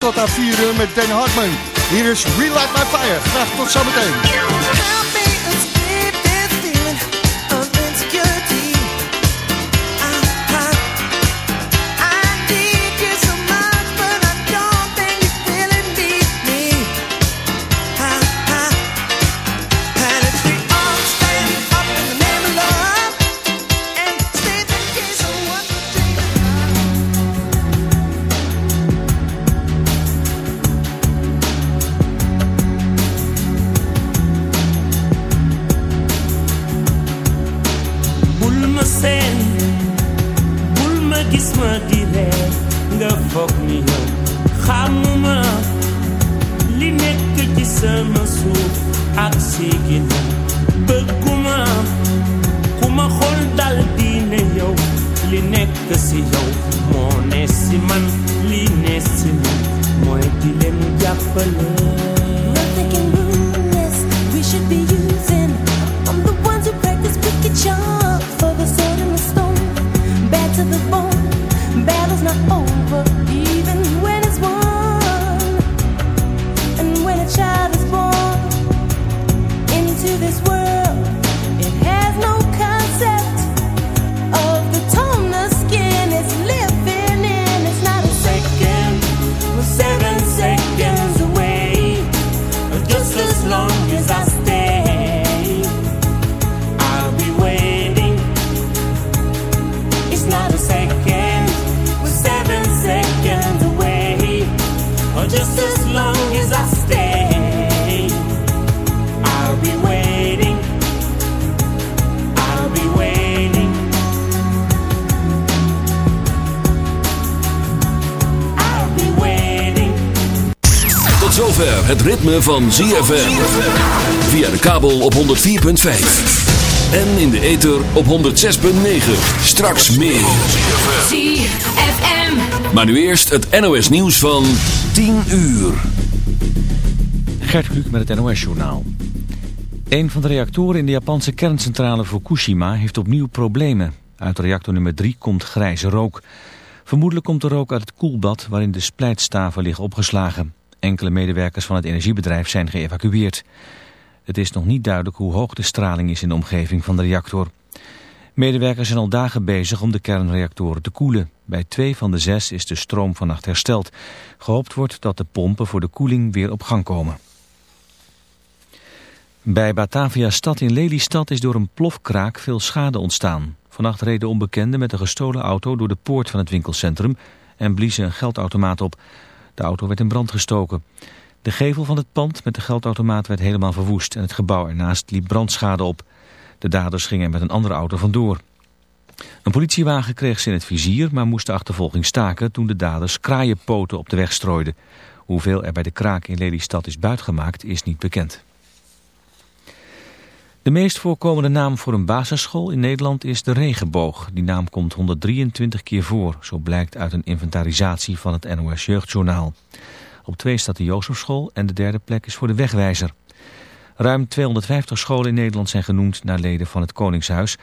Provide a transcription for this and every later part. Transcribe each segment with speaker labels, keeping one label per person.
Speaker 1: Tot aan 4 uur met Dan Hartman. Hier is Relight My Fire. Graag tot zometeen.
Speaker 2: Het ritme van ZFM. Via de kabel op 104.5. En in de ether op 106.9. Straks meer. ZFM. Maar nu eerst het NOS nieuws van 10 uur.
Speaker 3: Gert Kluk met het NOS journaal. Een van de reactoren in de Japanse kerncentrale Fukushima heeft opnieuw problemen. Uit reactor nummer 3 komt grijze rook. Vermoedelijk komt de rook uit het koelbad waarin de splijtstaven liggen opgeslagen. Enkele medewerkers van het energiebedrijf zijn geëvacueerd. Het is nog niet duidelijk hoe hoog de straling is in de omgeving van de reactor. Medewerkers zijn al dagen bezig om de kernreactoren te koelen. Bij twee van de zes is de stroom vannacht hersteld. Gehoopt wordt dat de pompen voor de koeling weer op gang komen. Bij Batavia Stad in Lelystad is door een plofkraak veel schade ontstaan. Vannacht reden onbekenden met een gestolen auto door de poort van het winkelcentrum en bliezen een geldautomaat op. De auto werd in brand gestoken. De gevel van het pand met de geldautomaat werd helemaal verwoest en het gebouw ernaast liep brandschade op. De daders gingen met een andere auto vandoor. Een politiewagen kreeg ze in het vizier, maar moest de achtervolging staken toen de daders kraaienpoten op de weg strooiden. Hoeveel er bij de kraak in Lelystad is buitgemaakt is niet bekend. De meest voorkomende naam voor een basisschool in Nederland is de regenboog. Die naam komt 123 keer voor, zo blijkt uit een inventarisatie van het NOS Jeugdjournaal. Op twee staat de Jozefschool en de derde plek is voor de wegwijzer. Ruim 250 scholen in Nederland zijn genoemd naar leden van het Koningshuis.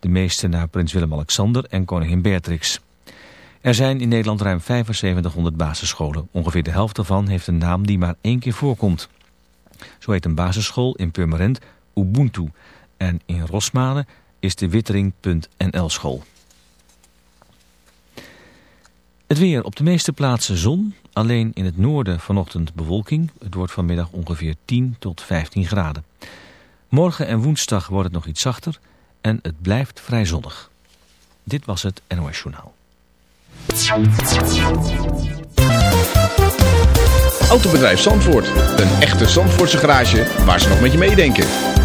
Speaker 3: De meeste naar prins Willem-Alexander en koningin Beatrix. Er zijn in Nederland ruim 7500 basisscholen. Ongeveer de helft daarvan heeft een naam die maar één keer voorkomt. Zo heet een basisschool in Purmerend Ubuntu. En in Rosmalen is de Wittering.nl school. Het weer op de meeste plaatsen zon, alleen in het noorden vanochtend bewolking. Het wordt vanmiddag ongeveer 10 tot 15 graden. Morgen en woensdag wordt het nog iets zachter en het blijft vrij zonnig. Dit was het NOS Journaal.
Speaker 4: Autobedrijf Zandvoort. Een echte Zandvoortse garage waar ze nog met je meedenken.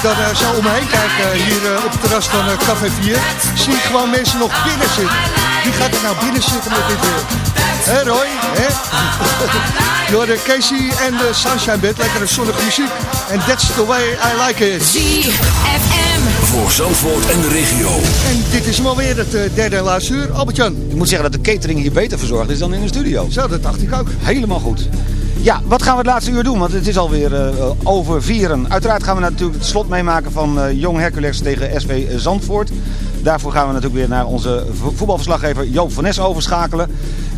Speaker 5: Ik dan eh, zo om me heen kijk, eh, hier eh, op het terras van Café 4, zie ik gewoon mensen nog binnen zitten. Wie gaat er nou binnen zitten met dit weer? Hé Roy, hè? Door de Casey en de Sunshine Band, lekkere zonnige muziek. En that's the way I like it.
Speaker 6: ZFM.
Speaker 2: Voor Zandvoort en de regio.
Speaker 5: En dit is hem alweer het derde en laatste uur. Albert-Jan,
Speaker 7: Ik moet zeggen dat de catering hier beter verzorgd is dan in de studio.
Speaker 5: zo, dat dacht ik ook.
Speaker 7: Helemaal goed. Ja, wat gaan we het laatste uur doen? Want het is alweer eh, over vieren. Uiteraard gaan we natuurlijk het slot meemaken van eh, Jong Hercules tegen SV Zandvoort. Daarvoor gaan we natuurlijk weer naar onze vo- voetbalverslaggever Joop van Nes overschakelen.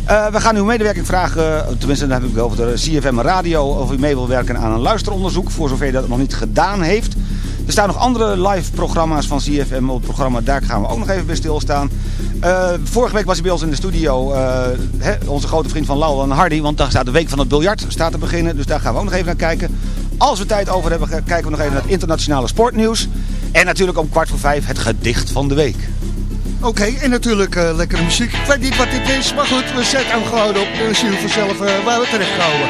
Speaker 7: Eh, we gaan uw medewerking vragen, tenminste dan heb ik het over de CFM Radio, of u mee wil werken aan een luisteronderzoek, voor zover u dat nog niet gedaan heeft. Er staan nog andere live programma's van CFM op het programma. Daar gaan we ook nog even bij stilstaan. Eh vorige week was hij bij ons in de studio. eh, onze grote vriend van Laul en Hardy. Want daar staat de week van het biljart staat te beginnen. Dus daar gaan we ook nog even naar kijken. Als we tijd over hebben, kijken we nog even naar het internationale sportnieuws. En natuurlijk om kwart voor vijf het gedicht van de week.
Speaker 5: Oké, en natuurlijk eh, lekkere muziek. Ik weet niet wat dit is, maar goed, we zetten hem gewoon op. Dan zien vanzelf waar we terechtkomen.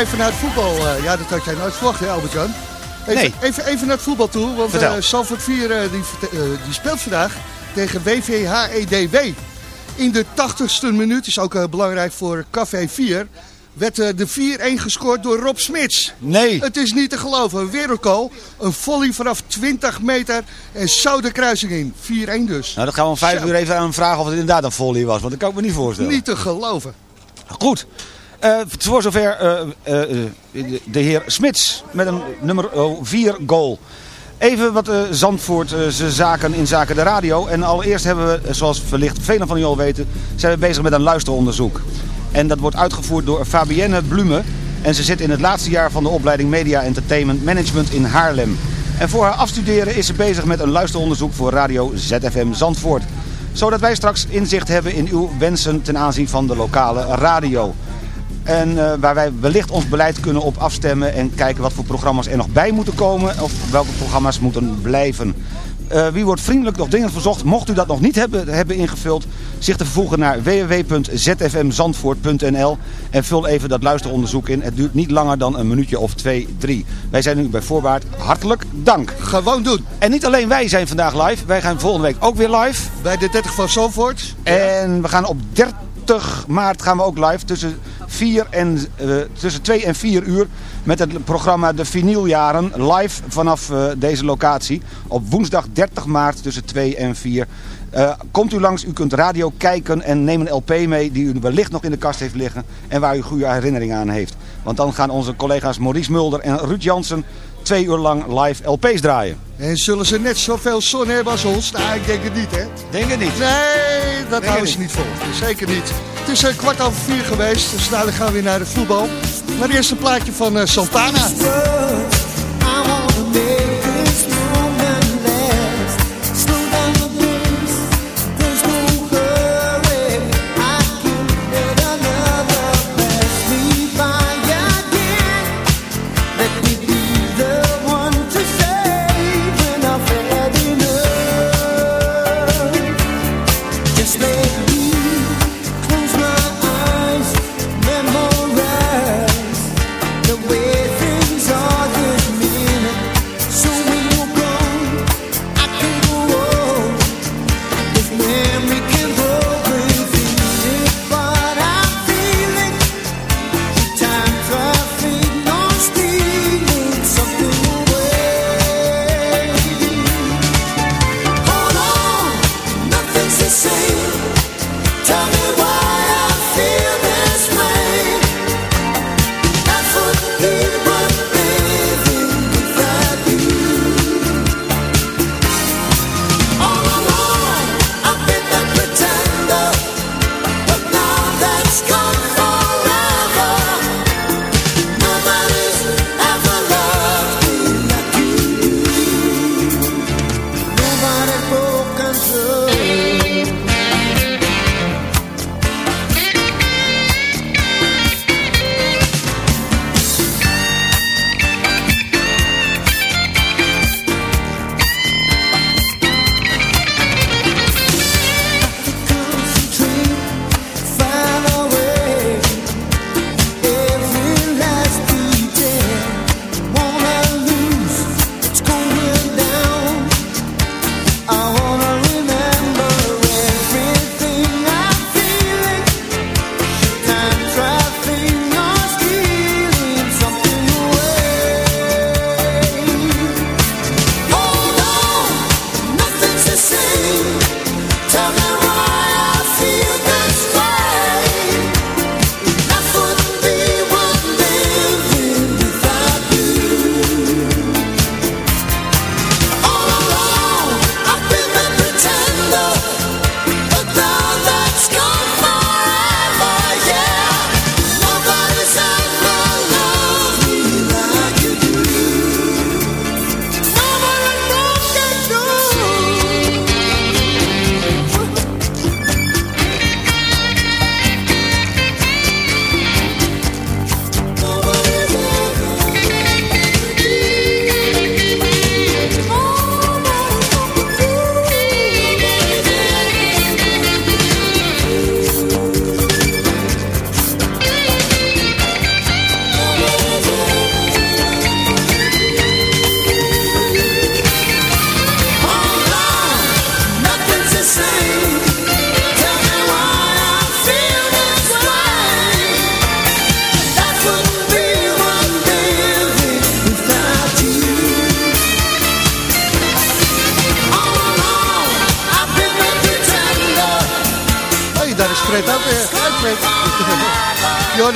Speaker 5: even naar het voetbal. Eh, ja, dat had jij nooit verwacht, hè Albert-Jan? Even,
Speaker 7: Nee.
Speaker 5: even, even naar het voetbal toe, want eh Zandvoort 4 eh, die, eh, die speelt vandaag tegen WVHEDW. E In de 80ste minuut, is ook belangrijk voor Café 4, werd de 4-1 gescoord door Rob Smits.
Speaker 7: Nee.
Speaker 5: Het is niet te geloven, een wereldgoal, een volley vanaf 20 meter en zo de kruising in. 4-1 dus.
Speaker 7: Nou, dat gaan we om vijf
Speaker 5: Zo.
Speaker 7: uur even aan vragen of het inderdaad een volley was. Want dat kan ik me niet voorstellen.
Speaker 5: Niet te geloven.
Speaker 7: Goed. Eh, voor zover eh, eh, de, heer Smits met een nummer 4 goal. Even wat eh, Zandvoort zaken in zaken de radio. En allereerst hebben we, zoals wellicht velen van u al weten, zijn we bezig met een luisteronderzoek. En dat wordt uitgevoerd door Fabienne Blume. En ze zit in het laatste jaar van de opleiding Media Entertainment Management in Haarlem. En voor haar afstuderen is ze bezig met een luisteronderzoek voor Radio ZFM Zandvoort. Zodat wij straks inzicht hebben in uw wensen ten aanzien van de lokale radio. En eh, waar wij wellicht ons beleid kunnen op afstemmen en kijken wat voor programma's er nog bij moeten komen. Of welke programma's moeten blijven. Eh, wie wordt vriendelijk nog dingen verzocht, mocht u dat nog niet hebben, hebben ingevuld, zich te vervoegen naar www.zfmzandvoort.nl en vul even dat luisteronderzoek in. Het duurt niet langer dan een minuutje of twee, drie. Wij zijn u bij voorbaat hartelijk dank.
Speaker 8: Gewoon doen.
Speaker 7: En niet alleen wij zijn vandaag live, wij gaan volgende week ook weer live.
Speaker 8: Bij de 30 van Zandvoort.
Speaker 7: En we gaan op 30 maart gaan we ook live tussen, 4 en, eh, tussen 2 en 4 uur met het programma De Vinyljaren live vanaf eh, deze locatie. Op woensdag 30 maart tussen 2 en 4. Eh, komt u langs, u kunt radio kijken en neem een LP mee die u wellicht nog in de kast heeft liggen en waar u goede herinneringen aan heeft. Want dan gaan onze collega's Maurice Mulder en Ruud Jansen twee uur lang live LP's draaien.
Speaker 8: En zullen ze net zoveel zon hebben als ons? Nou, ik denk het niet, hè?
Speaker 7: Denk het niet.
Speaker 8: Nee, dat houden ze niet vol. Zeker niet. Het is een kwart over vier geweest, dus dadelijk gaan we weer naar de voetbal. Maar eerst een plaatje van eh, Santana.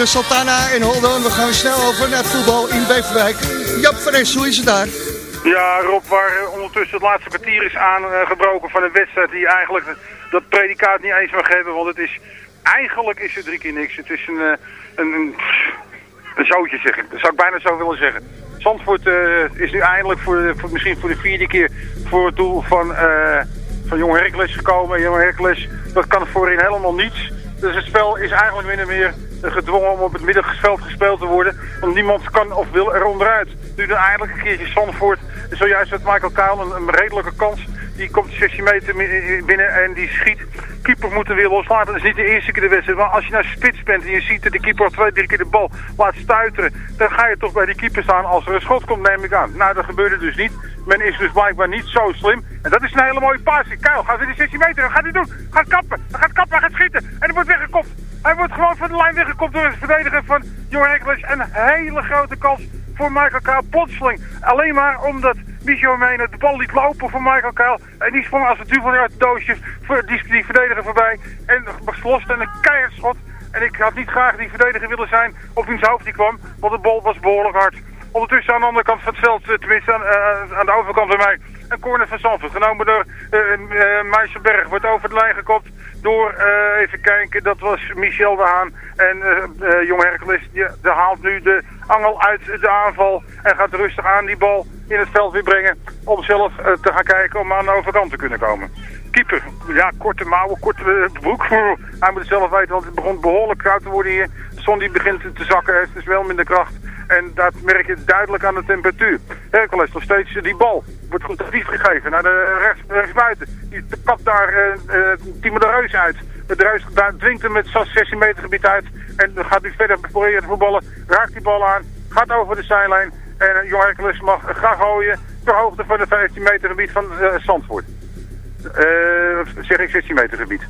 Speaker 8: De Santana en Hold On. We gaan snel over naar voetbal in Beverwijk. Jap Fres, hoe is het daar?
Speaker 9: Ja, Rob, waar eh, ondertussen het laatste kwartier is aangebroken van een wedstrijd die eigenlijk dat predicaat niet eens mag hebben. Want het is, eigenlijk is het drie keer niks. Het is een, eh, een, een, een zootje, zeg ik. Dat zou ik bijna zo willen zeggen. Zandvoort eh, is nu eindelijk voor, misschien voor de vierde keer voor het doel van, van Jong Hercules gekomen. En Jong Hercules, dat kan voorin helemaal niets. Dus het spel is eigenlijk min of meer gedwongen om op het middenveld gespeeld te worden. Want niemand kan of wil er onderuit. Nu dan eindelijk een keertje Zandvoort. Zojuist met Michael Kuil een, redelijke kans. Die komt 16 meter binnen en die schiet. Keeper moet er weer loslaten. Dat is niet de eerste keer de wedstrijd. Maar als je naar spits bent en je ziet dat de keeper twee, drie keer de bal laat stuiteren. Dan ga je toch bij die keeper staan als er een schot komt, neem ik aan. Nou, dat gebeurde dus niet. Men is dus blijkbaar niet zo slim. En dat is een hele mooie passie. Kuil gaat weer de 16 meter. Wat gaat hij doen? Gaat kappen. Hij gaat kappen. Hij gaat schieten. En hij wordt weggekopt. Hij wordt gewoon van de lijn weggekopt door het verdediger van Jong Hercules. Een hele grote kans voor Michael Kuil. Plotseling. Alleen maar omdat Michel Menen de bal liet lopen voor Michael Kuil. En die sprong als een duvel uit het doosje die, die verdediger voorbij. En was los en een keihard schot. En ik had niet graag die verdediger willen zijn op wiens hoofd die kwam. Want de bal was behoorlijk hard. Ondertussen aan de andere kant van het veld, eh, tenminste aan, eh, aan de overkant van mij, een corner van Zandvoort. Genomen door uh, Meijselberg. Wordt over de lijn gekopt door, eh, even kijken, dat was Michel de Haan. En eh, eh, Jong Hercules, die, die haalt nu de angel uit de aanval. En gaat rustig aan die bal in het veld weer brengen. Om zelf eh, te gaan kijken om aan de overkant te kunnen komen. Keeper, ja, korte mouwen, korte eh, broek. Hij moet het zelf weten, want het begon behoorlijk koud te worden hier. De zon die begint te zakken, heeft dus wel minder kracht. En dat merk je duidelijk aan de temperatuur. Hercules nog steeds eh, die bal. Wordt goed actief gegeven naar de rechts, rechtsbuiten. Die kapt daar eh, Timo de Reus uit. De Reus dwingt hem met zo'n 16 meter gebied uit. En gaat hij verder proberen te voetballen. Raakt die bal aan. Gaat over de zijlijn. En uh, Jong Hercules mag gaan gooien. Ter hoogte van het 15 meter gebied van Zandvoort. Zeg ik 16 meter gebied.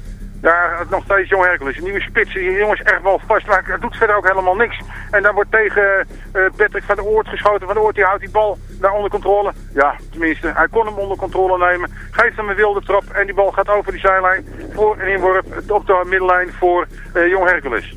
Speaker 9: Daar nog steeds Jong Hercules. Een nieuwe spits. Die jongen is echt wel vast. Maar het doet verder ook helemaal niks. En dan wordt tegen eh, Patrick van der Oort geschoten. Van der Oort die houdt die bal daar onder controle. Ja, tenminste. Hij kon hem onder controle nemen. Geeft hem een wilde trap. En die bal gaat over die zijlijn. Voor een inworp op de middenlijn voor eh, Jong Hercules.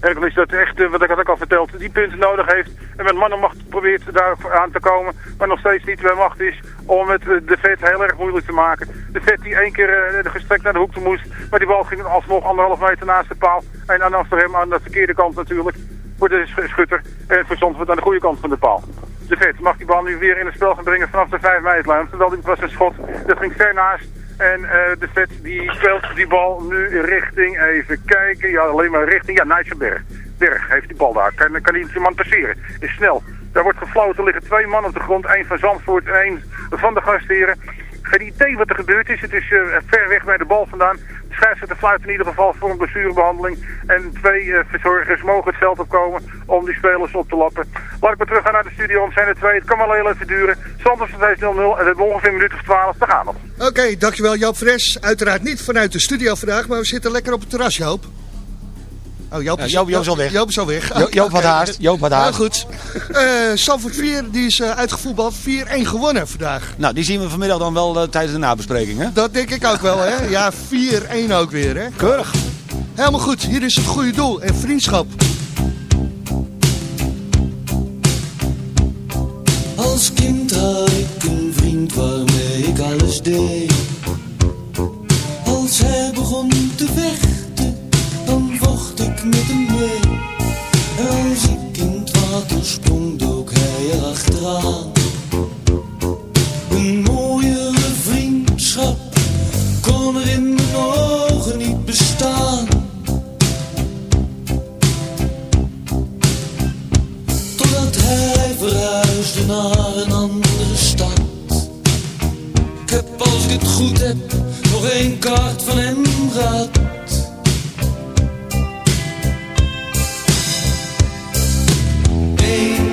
Speaker 9: Hercules dat echt, eh, wat ik had ook al verteld, die punten nodig heeft. En met mannenmacht probeert daar aan te komen. Maar nog steeds niet bij macht is om het eh, de vet heel erg moeilijk te maken. De vet die één keer eh, gestrekt naar de hoek moest. Maar die bal ging alsnog anderhalf meter naast de paal. En dan achter hem aan de verkeerde kant natuurlijk. Voor de sch- schutter. En voor Zandvoort aan de goede kant van de paal. De vet mag die bal nu weer in het spel gaan brengen vanaf de 5 meterlijn. Terwijl dit was een schot. Dat ging ver naast. En eh, de vet die speelt die bal nu richting, even kijken, ja alleen maar richting, ja Nijsselberg. Berg heeft die bal daar, kan, kan die man passeren, is snel. Daar wordt gefloten, er liggen twee mannen op de grond, één van Zandvoort en één van de gastheren. Geen idee wat er gebeurd is, het is eh, ver weg bij de bal vandaan. De scheidsrechter fluit in ieder geval voor een blessurebehandeling. En twee eh, verzorgers mogen het veld opkomen om die spelers op te lappen. Laat ik maar terug gaan naar de studio, het zijn er twee. Het kan wel heel even duren. Zandvoort staat 0-0 en we hebben ongeveer een minuut of 12 te gaan nog.
Speaker 5: Oké, dankjewel Joop Fres. Uiteraard niet vanuit de studio vandaag, maar we zitten lekker op het terras, Joop. Oh, Joop
Speaker 7: Ja,
Speaker 5: is,
Speaker 7: Joop- Joop is al weg.
Speaker 5: Joop is al weg.
Speaker 7: Jo- Joop had haast, Joop had haast.
Speaker 5: Heel goed. Eh Sanford 4, die is eh, uitgevoetbald. 4-1 gewonnen vandaag.
Speaker 7: Nou, die zien we vanmiddag dan wel eh, tijdens de nabespreking, hè?
Speaker 5: Dat denk ik ook wel, hè? Ja, 4-1 ook weer, hè?
Speaker 7: Keurig.
Speaker 5: Helemaal goed. Hier is het goede doel en vriendschap.
Speaker 10: Als kind had ik een vriend waarmee ik alles deed. Als hij begon te vechten, met hem mee. En als ik in het water sprong, dook hij erachteraan. Een mooiere vriendschap kon er in mijn ogen niet bestaan. Totdat hij verhuisde naar een andere stad. Ik heb als ik het goed heb nog één kaart van hem gehad.
Speaker 11: baby.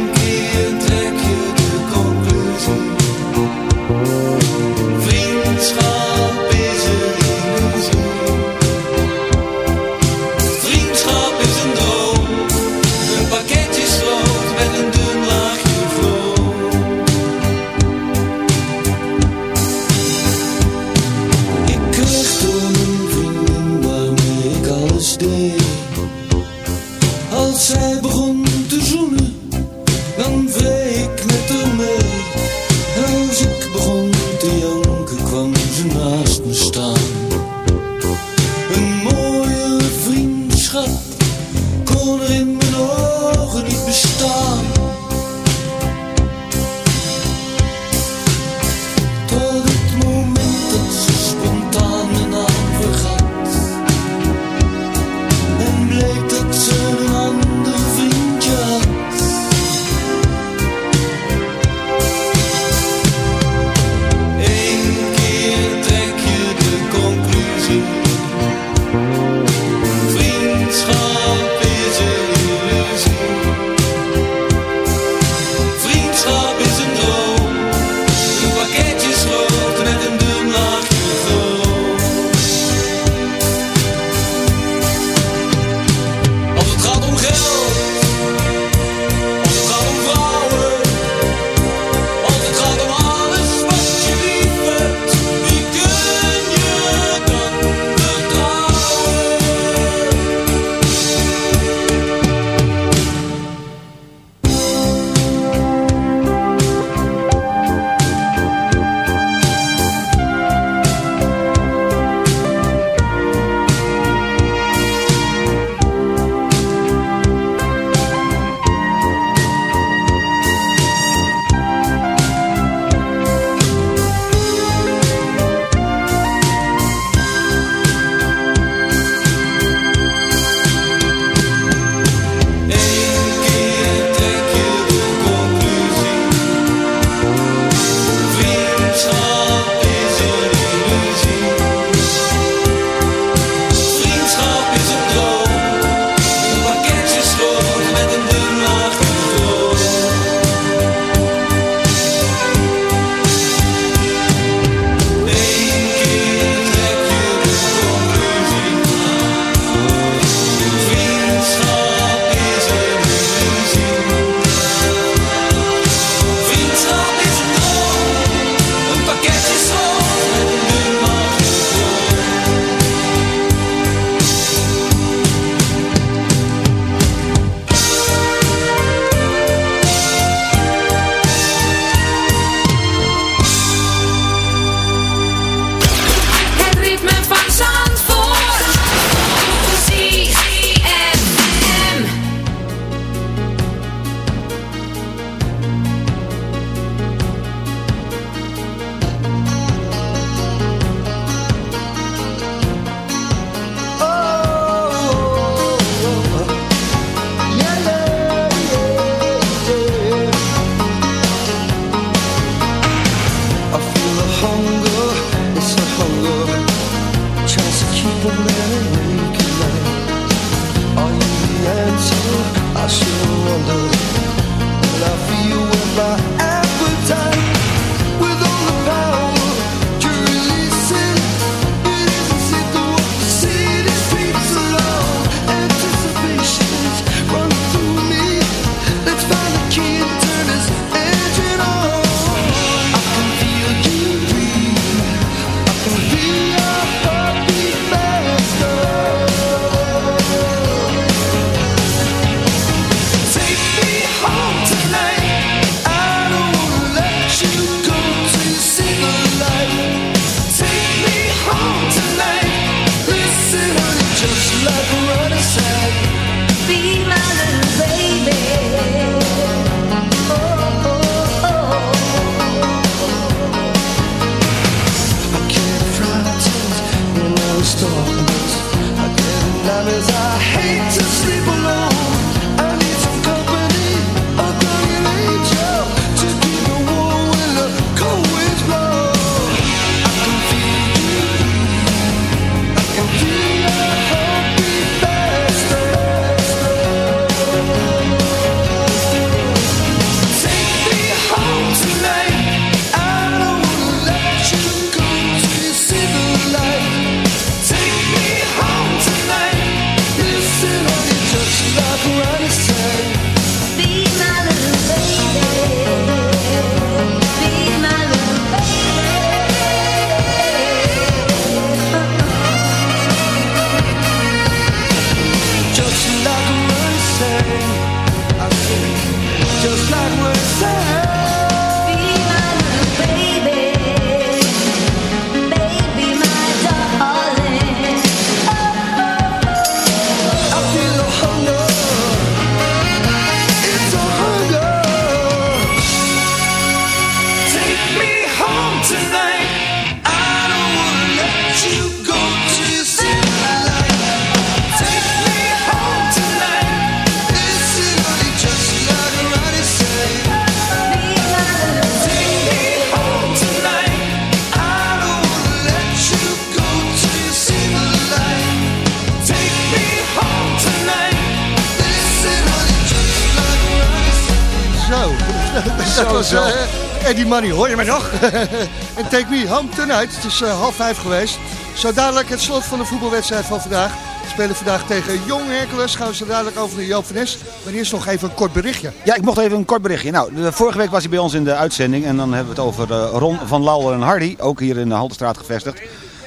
Speaker 10: Was
Speaker 5: eh, Eddie Money, hoor je me nog? en Take Me Home Tonight, het is eh, half vijf geweest. Zo dadelijk het slot van de voetbalwedstrijd van vandaag. We spelen vandaag tegen Jong Hercules, gaan we zo dadelijk over naar Joop van Nes. Maar eerst nog even een kort berichtje.
Speaker 7: Ja, ik mocht even een kort berichtje. Nou, de, vorige week was hij bij ons in de uitzending. En dan hebben we het over eh, Ron van Lauwer en Hardy. Ook hier in de Haltestraat gevestigd.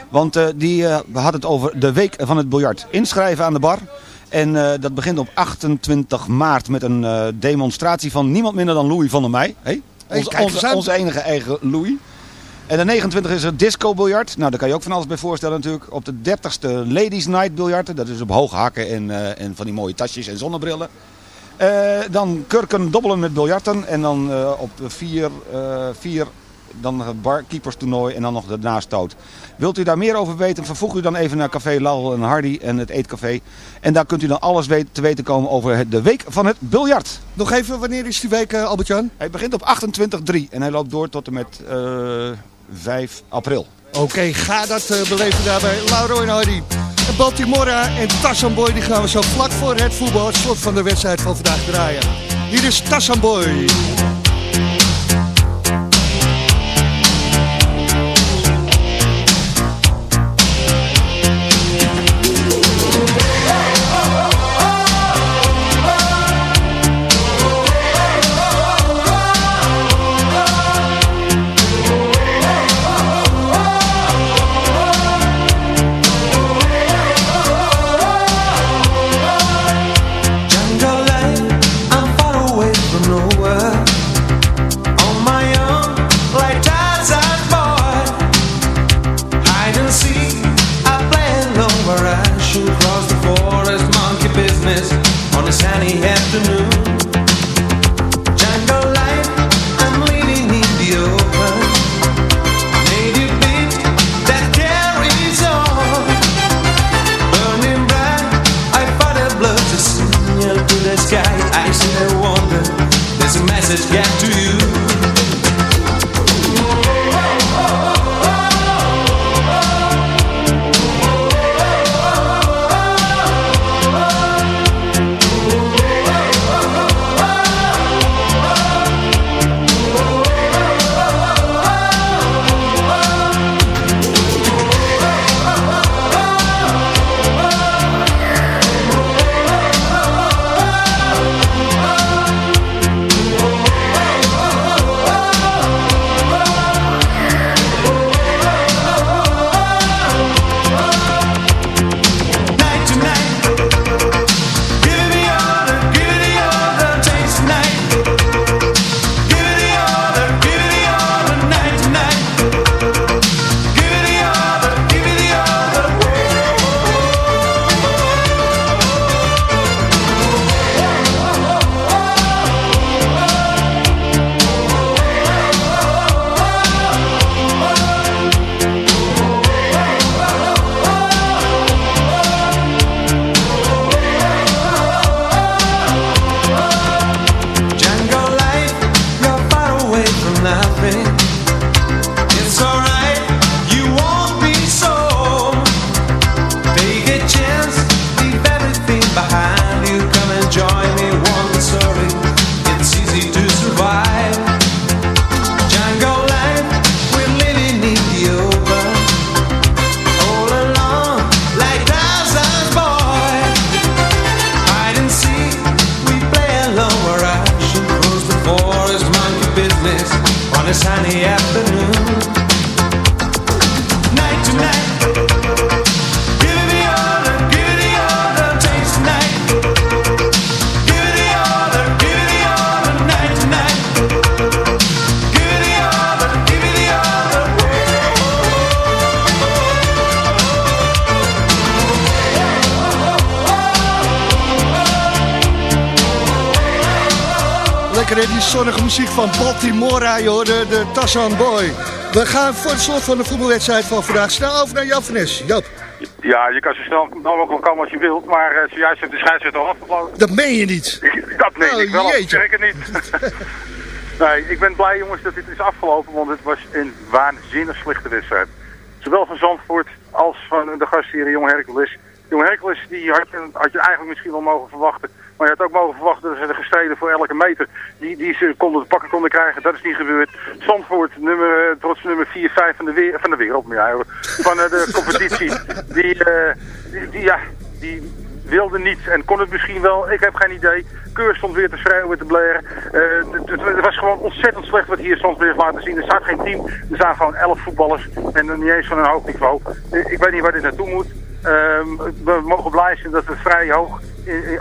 Speaker 7: Want die had het over de week van het biljart. Inschrijven aan de bar. En eh, dat begint op 28 maart met een eh, demonstratie van niemand minder dan Louis van der Meij. Hey?
Speaker 5: Hey,
Speaker 7: Onze, enige eigen Louis. En de 29 is er disco biljart. Nou, daar kan je ook van alles bij voorstellen natuurlijk. Op de 30ste Ladies Night biljarten. Dat is op hoge hakken en, eh, en van die mooie tasjes en zonnebrillen. Dan kurken dobbelen met biljarten. En dan eh, op vier, eh, vier dan het barkeepers toernooi en dan nog de nastoot. Wilt u daar meer over weten, vervoeg u dan even naar Café Lauwel en Hardy en het Eetcafé. En daar kunt u dan alles weten, te weten komen over de week van het biljart.
Speaker 5: Nog even, wanneer is die week, eh, Albert-Jan?
Speaker 7: Hij begint op 28-3 en hij loopt door tot en met eh, 5 april.
Speaker 5: Oké, ga dat eh, beleven daar bij Lauro en Hardy. Baltimora en Tassamboy die gaan we zo vlak voor het voetbal, het slot van de wedstrijd van vandaag draaien. Hier is Tassamboy.
Speaker 10: Jungle
Speaker 5: de, de Tassan Boy. We gaan voor het slot van de voetbalwedstrijd van vandaag snel over naar Jan Nes. Joop,
Speaker 9: Ja, je kan zo snel mogelijk komen als je wilt, maar eh, zojuist heeft de scheidsrechter al afgefloten.
Speaker 5: dat meen je niet.
Speaker 9: Dat meen
Speaker 5: Oh,
Speaker 9: ik wel,
Speaker 5: jeetje.
Speaker 9: het niet. nee, ik ben blij jongens dat dit is afgelopen, want het was een waanzinnig slechte wedstrijd. Zowel van Zandvoort als van de gastheer Jong Hercules. Jong Hercules die had, je, had je eigenlijk misschien wel mogen verwachten. Maar je had ook mogen verwachten dat ze er gestreden voor elke meter die, die ze konden te pakken konden krijgen. Dat is niet gebeurd. Zandvoort, nummer, eh, trots nummer 4, 5 van de, weer, van de wereld, ja, van eh, de competitie. Die, eh, die, die, ja, die wilde niet en kon het misschien wel. Ik heb geen idee. Keur stond weer te schreeuwen, te blaren. Het- was gewoon ontzettend slecht wat hier soms weer heeft laten zien. Er staat geen team. Er staan gewoon elf voetballers. En dan niet eens van een hoog niveau. Ik weet niet waar dit naartoe moet. Ehm, we mogen blij zijn dat we vrij hoog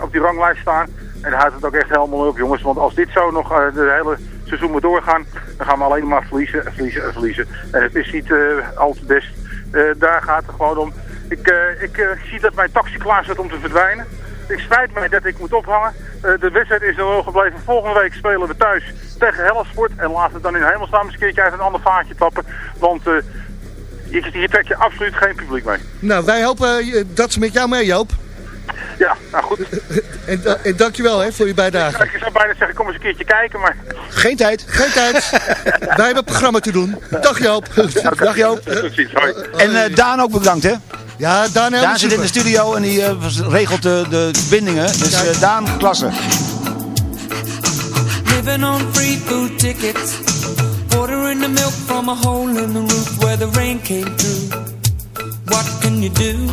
Speaker 9: op die ranglijst staan. En daar houdt het ook echt helemaal op, jongens. Want als dit zo nog eh, de hele seizoen moet doorgaan, dan gaan we alleen maar verliezen, en verliezen en verliezen. En het is niet eh, al te best. Eh, daar gaat het gewoon om. Ik, ik zie dat mijn taxi klaar staat om te verdwijnen. Ik spijt mij dat ik moet ophangen. De wedstrijd is er wel gebleven. Volgende week spelen we thuis tegen Hellersport. En laten we dan in hemelsnaam eens een keertje uit een ander vaatje tappen. Want eh, hier, trek je absoluut geen publiek mee.
Speaker 5: Nou, wij hopen dat ze met jou mee, Joop.
Speaker 9: Ja, nou goed.
Speaker 5: En, da- en dankjewel hè, voor je bijdrage.
Speaker 9: Ik zou bijna zeggen, kom eens een keertje kijken, maar...
Speaker 5: Geen tijd. Geen tijd. Wij hebben een programma te doen. Dag Joop.
Speaker 7: Dag Joop. En eh, Daan ook bedankt hè.
Speaker 5: Ja, Daan
Speaker 7: Daan zit in de studio en die eh, regelt de, de bindingen. Dus eh, Daan, klasse.
Speaker 10: Living on free food tickets. Ordering the milk from a hole in the roof where the rain came through. What can you do?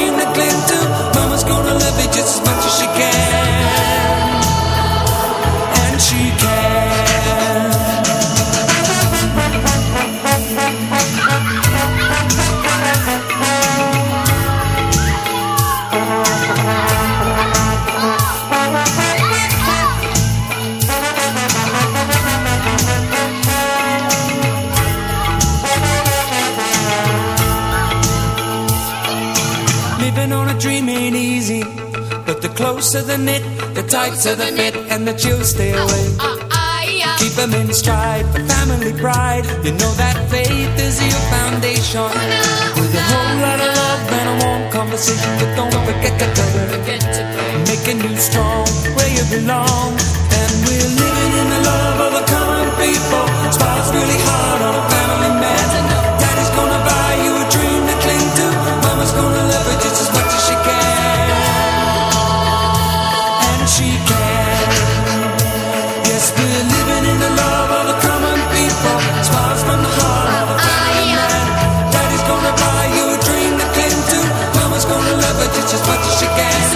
Speaker 10: cling to. Mama's gonna love it just as much as she can. Closer the knit, the tighter the fit, and the chills stay away. Keep them in stride for family pride. You know that faith is your foundation. With a whole lot of love and a warm conversation, but don't forget to pray. Making you strong where you belong. And we're living in the love of the common people. Smiles really hard on such a
Speaker 5: chick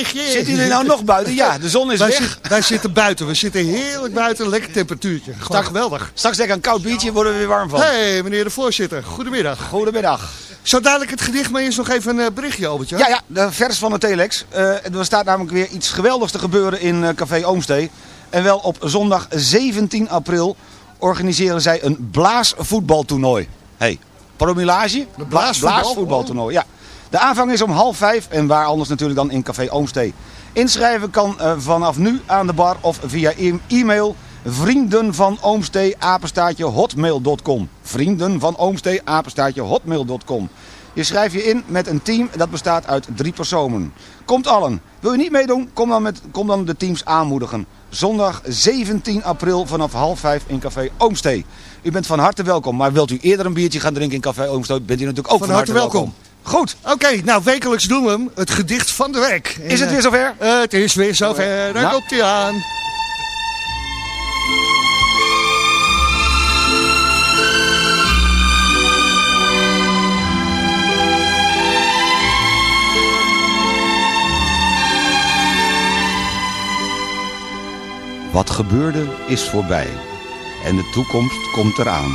Speaker 5: zeg je?
Speaker 7: Zitten jullie nou nog buiten? Ja, de zon is
Speaker 5: wij
Speaker 7: weg.
Speaker 5: zit- wij zitten buiten. We zitten heerlijk buiten. Lekker temperatuurtje. Gewoon
Speaker 7: Straks-
Speaker 5: geweldig.
Speaker 7: Straks lekker een koud biertje, worden we weer warm van.
Speaker 5: Hé, hey, meneer de voorzitter. Goedemiddag.
Speaker 7: Goedemiddag.
Speaker 5: Zo dadelijk het gedicht, maar eerst nog even een eh, berichtje, Albertje.
Speaker 7: Ja, ja, de vers van de Telex. Eh, er staat namelijk weer iets geweldigs te gebeuren in eh, Café Oomstee. En wel op zondag 17 april organiseren zij een blaasvoetbaltoernooi. hey, promillage? Bla-
Speaker 5: blaasvoetbal?
Speaker 7: Blaasvoetbaltoernooi, ja. De aanvang is om half vijf en waar anders natuurlijk dan in Café Oomstee. Inschrijven kan eh, vanaf nu aan de bar of via e- e-mail vrienden van Oomstee apenstaartje hotmail.com. Vrienden van Oomstee apenstaartje hotmail.com. Je schrijft je in met een team dat bestaat uit drie personen. Komt allen. Wil je niet meedoen? Kom dan, met, kom dan de teams aanmoedigen. Zondag 17 april vanaf half vijf in Café Oomstee. U bent van harte welkom. Maar wilt u eerder een biertje gaan drinken in Café Oomstee? Bent u natuurlijk ook van,
Speaker 5: Van harte welkom.
Speaker 7: Goed.
Speaker 5: Oké, nou wekelijks doen we hem. Het gedicht van de week.
Speaker 7: Is het weer zover?
Speaker 5: Eh, het is weer zover. Daar
Speaker 7: Nou.
Speaker 5: komt hij aan.
Speaker 7: Wat gebeurde is voorbij en de toekomst komt eraan.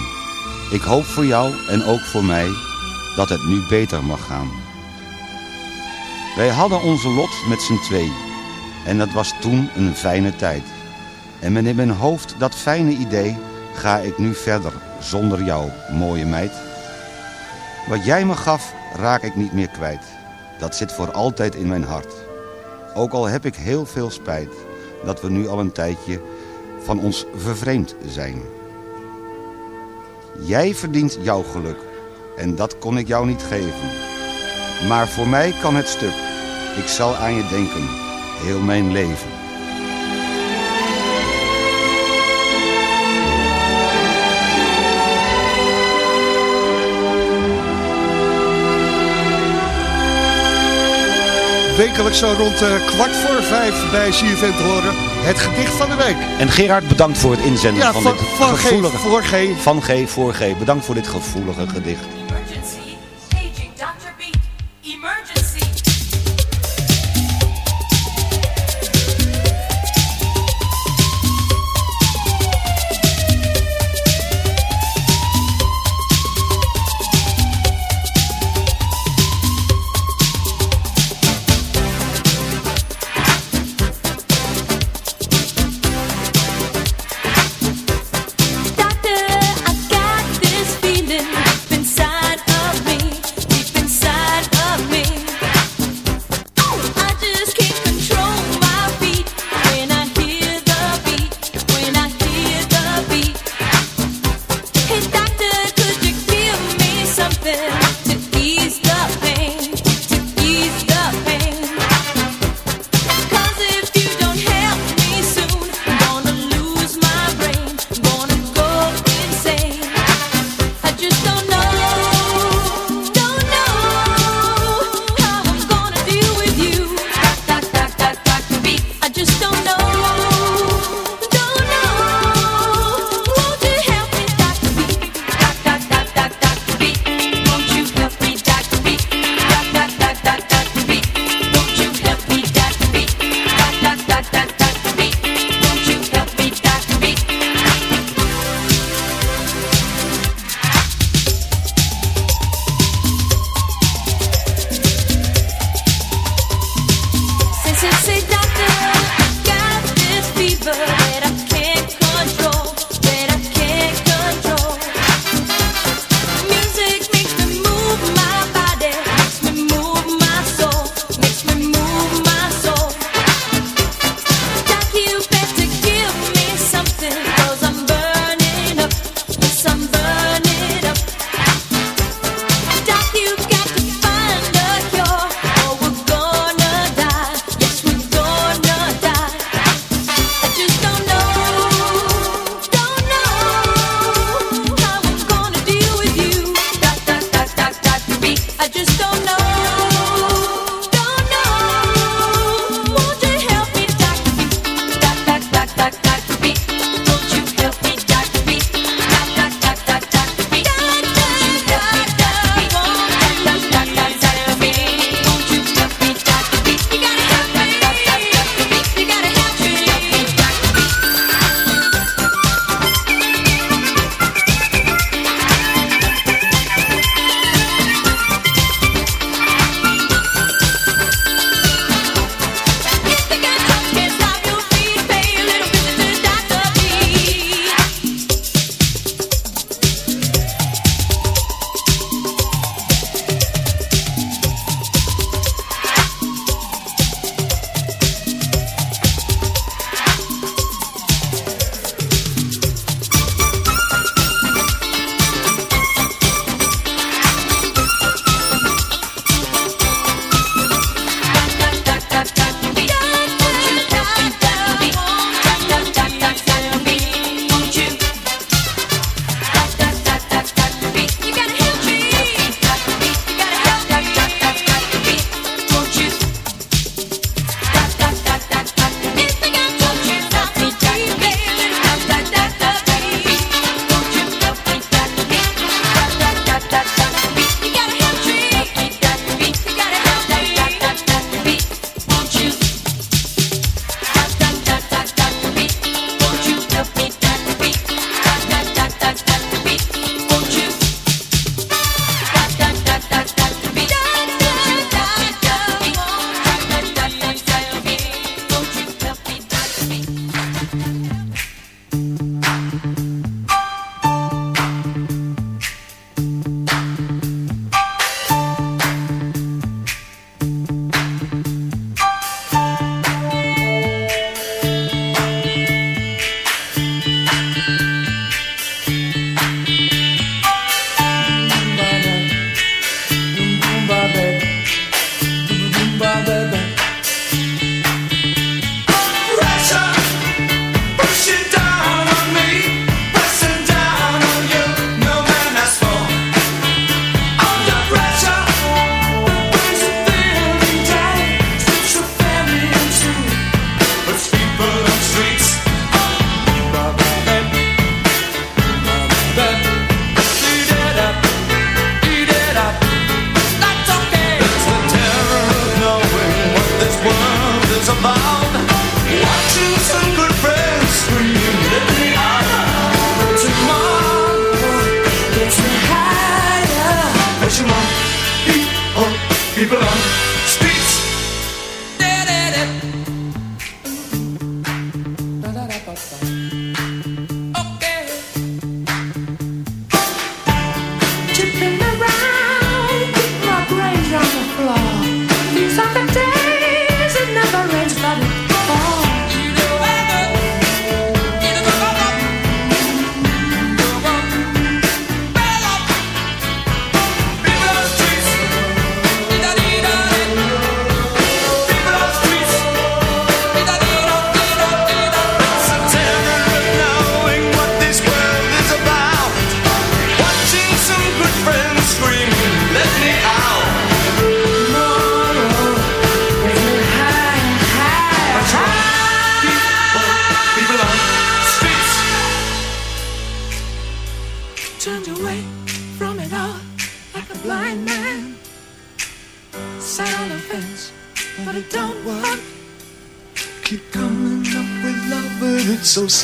Speaker 7: Ik hoop voor jou en ook voor mij dat het nu beter mag gaan. Wij hadden onze lot met z'n twee en dat was toen een fijne tijd. En met in mijn hoofd dat fijne idee ga ik nu verder zonder jou, mooie meid. Wat jij me gaf raak ik niet meer kwijt. Dat zit voor altijd in mijn hart. Ook al heb ik heel veel spijt dat we nu al een tijdje van ons vervreemd zijn. Jij verdient jouw geluk en dat kon ik jou niet geven. Maar voor mij kan het stuk. Ik zal aan je denken, heel mijn leven.
Speaker 5: Wekelijks zo rond eh, kwart voor vijf bij CFM te horen. Het gedicht van de week.
Speaker 7: En Gerard, bedankt voor het inzenden
Speaker 5: Ja,
Speaker 7: van,
Speaker 5: van,
Speaker 7: dit
Speaker 5: van G
Speaker 7: gevoelige...
Speaker 5: voor G.
Speaker 7: Van G voor G. Bedankt voor dit gevoelige gedicht.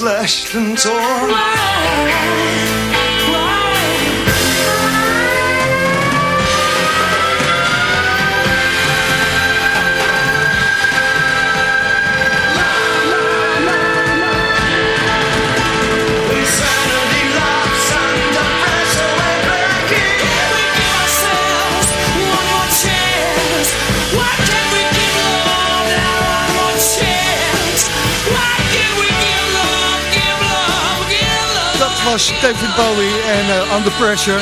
Speaker 6: Slashed and torn.
Speaker 5: Was David Bowie en eh, Under Pressure.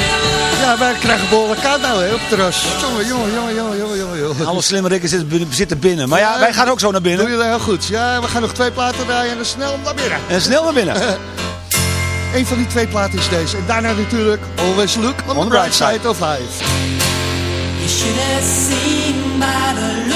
Speaker 5: Ja, wij krijgen behoorlijk koud nou hè, op het terras. Jongen, jongen, jongen, jongen, jongen, jongen.
Speaker 7: Alle slimme rikken zitten binnen-. Maar ja, wij gaan ook zo naar binnen.
Speaker 5: Doe je dat heel goed. Ja, we gaan nog twee platen draaien en dan snel naar binnen.
Speaker 7: En snel naar binnen.
Speaker 5: Een van die twee platen is deze. En daarna natuurlijk Always Look on, the Bright Side of Life.
Speaker 6: You should have seen by the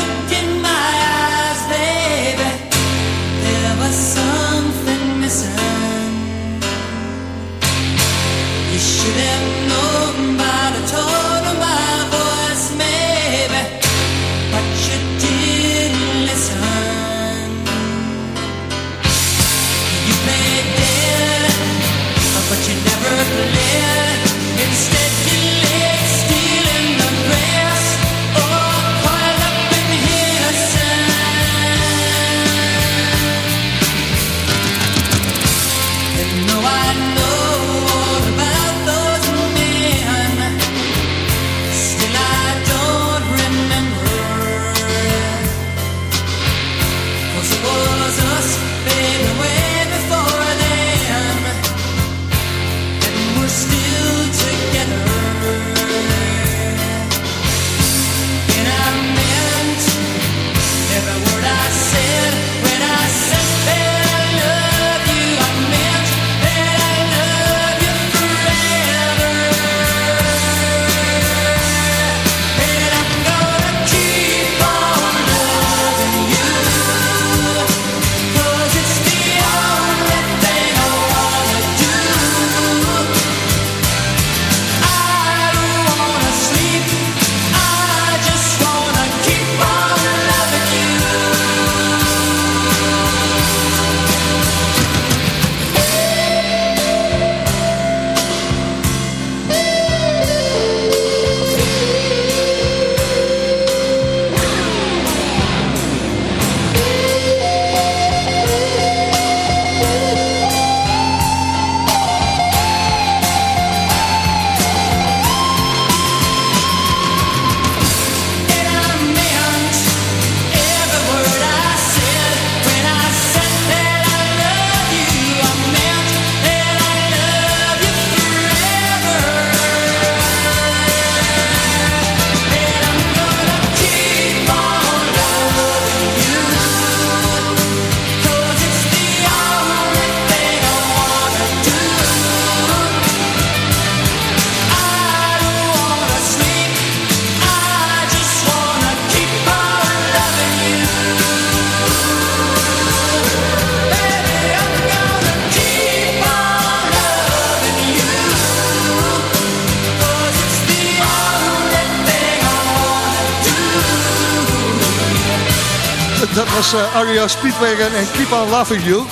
Speaker 6: was
Speaker 5: uh, Ario Speedwagon en Keep on Loving You.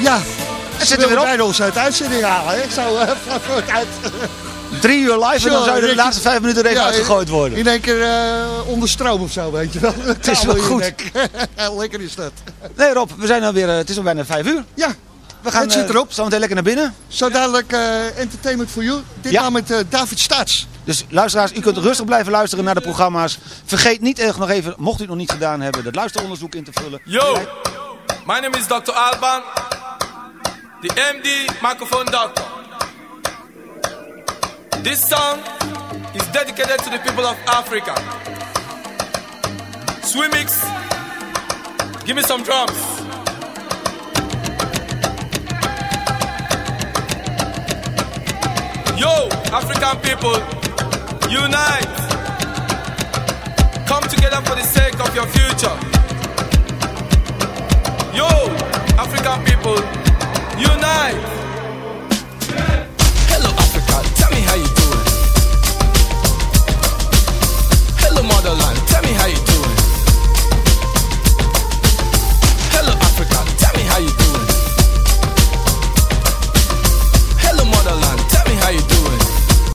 Speaker 5: Ja, ze
Speaker 7: zit
Speaker 5: willen
Speaker 7: weer op.
Speaker 5: bijna ons uit uitzending halen. Ik zou uh, vlak voor het uit...
Speaker 7: Drie uur live en dan zou je de laatste vijf minuten er even
Speaker 5: Ja,
Speaker 7: uitgegooid worden.
Speaker 5: In één keer eh, onder stroom of zo, weet je wel. Het
Speaker 7: is wel goed.
Speaker 5: Lekker is dat.
Speaker 7: Nee Rob, we zijn alweer, eh, het is al bijna vijf uur.
Speaker 5: Ja,
Speaker 7: We gaan
Speaker 5: het zit
Speaker 7: eh,
Speaker 5: erop.
Speaker 7: zo meteen lekker naar binnen.
Speaker 5: Zo dadelijk eh, Entertainment for You. Dit
Speaker 7: Ja.
Speaker 5: met eh, David Staats.
Speaker 7: Dus luisteraars, u kunt rustig blijven luisteren naar de programma's. Vergeet niet nog even, mocht u het nog niet gedaan hebben, dat luisteronderzoek in te vullen.
Speaker 12: Yo, my name is Dr. Alban, the MD microphone doctor. This song is dedicated to the people of Africa. Swimmix, give me some drums. Yo, African people, Unite. Come together for the sake of your future. Yo, African people, unite. Hello, Africa, tell me how you doing. Hello, motherland, tell me how you